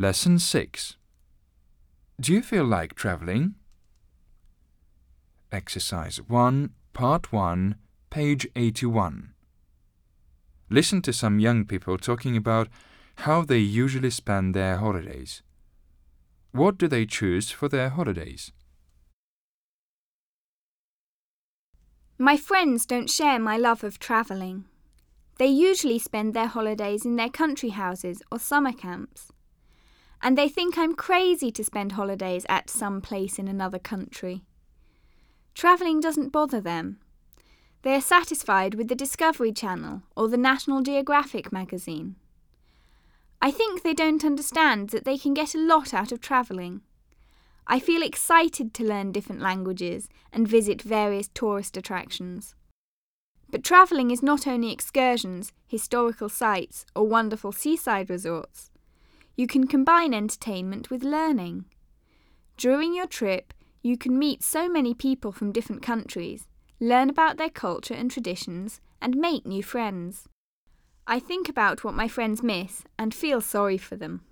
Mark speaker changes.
Speaker 1: Lesson 6 Do you feel like traveling? Exercise 1, Part 1, page 81. Listen to some young people talking about how they usually spend their holidays. What do they choose for their holidays?
Speaker 2: My friends don't share my love of travelling. They usually spend their holidays in their country houses or summer camps. And they think I'm crazy to spend holidays at some place in another country. Travelling doesn't bother them. They are satisfied with the Discovery Channel or the National Geographic magazine. I think they don't understand that they can get a lot out of travelling. I feel excited to learn different languages and visit various tourist attractions. But travelling is not only excursions, historical sites, or wonderful seaside resorts. You can combine entertainment with learning. During your trip, you can meet so many people from different countries, learn about their culture and traditions, and make new friends. I think about what my friends miss and feel sorry for them.